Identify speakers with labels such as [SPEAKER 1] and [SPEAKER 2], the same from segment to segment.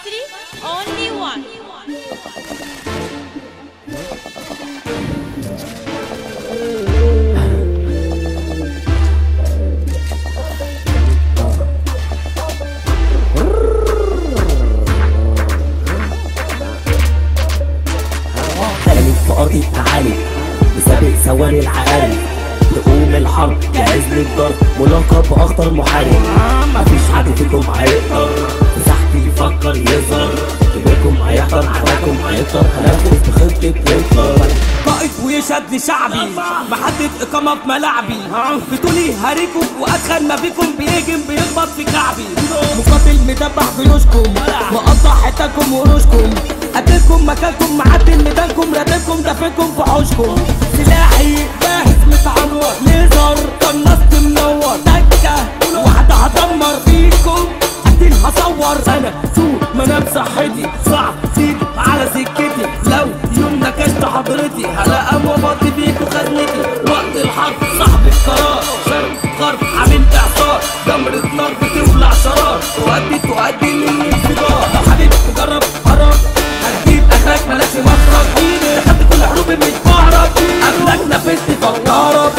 [SPEAKER 1] المصري only one.
[SPEAKER 2] بسابق ثواني العقارب تقوم الحرب جاهز للضرب ملقب بأخطر محارب. مفيش حد فيكم هيقدر هيكتر هنفذ بخطة هتلر قائد ويشهد لشعبي محدد إقامة في ملاعبي. بتقولي هاريكم وأدخل ما بيكم بيهجم بيخبط في كعبي. مقاتل مدبح جيوشكم مقطع حتاكم وقروشكم قتلكم مكانكم معدل ميدانكم راتبكم دفنكم في حوشكم. سلاحي جاهز متعمر. ليزر قنصت منور. دكة واحدة هدمر فيكم قتل هصور. أنا سوق منام صحتي حضرتي هلا وفضي بيكوا خدمتي وقت الحرب صاحب القرار. شرق غرب عامل إعصار. جمرة نار بتولع شرار. تؤدي تؤدي للانفجار. لو حبيب تجرب قرار هتجيب اخرك ملاش مخرج دخلت كل حروب مش بعرف قبلك نفذت فكرت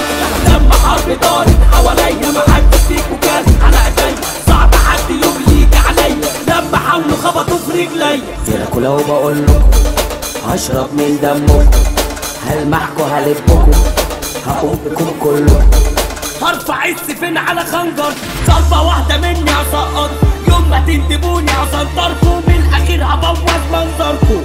[SPEAKER 2] لما حرب دارت حواليا ما حد فيكوا كان على ايديا صعب حد يوم يجي عليا لما حاولوا خبطوا في رجليا جيلكوا لو بقول لكم هشرب من دمكم هلمحكوا هلبكم هقوم كلكم هرفع السفين على خنجر؟ ضربة واحدة مني هسقط يوم ما تندبوني هسنطركم من الأخير هبوظ منظركم.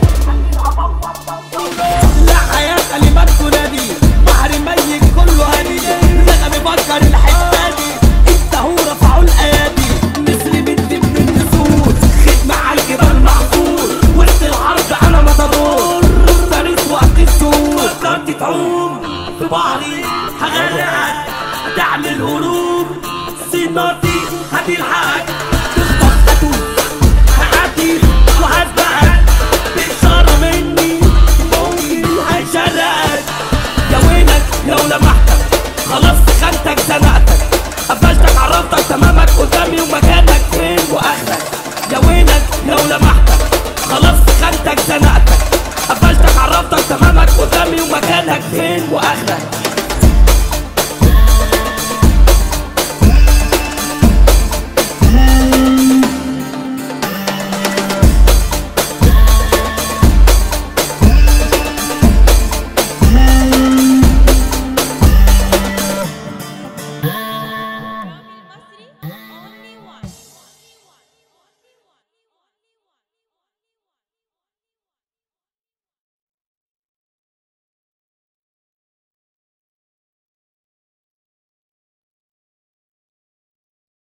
[SPEAKER 2] وانت تعوم في بحري هغرقك دعم الهروب. سنارتي هتلحقك هدي الحاج مني هيشرقك يا لو لمحتك خلاص خانتك زنقتك. قفشتك عرفتك تمامك قدامي ومكانك فين يا لو لمحتك خلاص خانتك زنقتك. قفشتك طلبتك تحرك قدامي ومكانك فين؟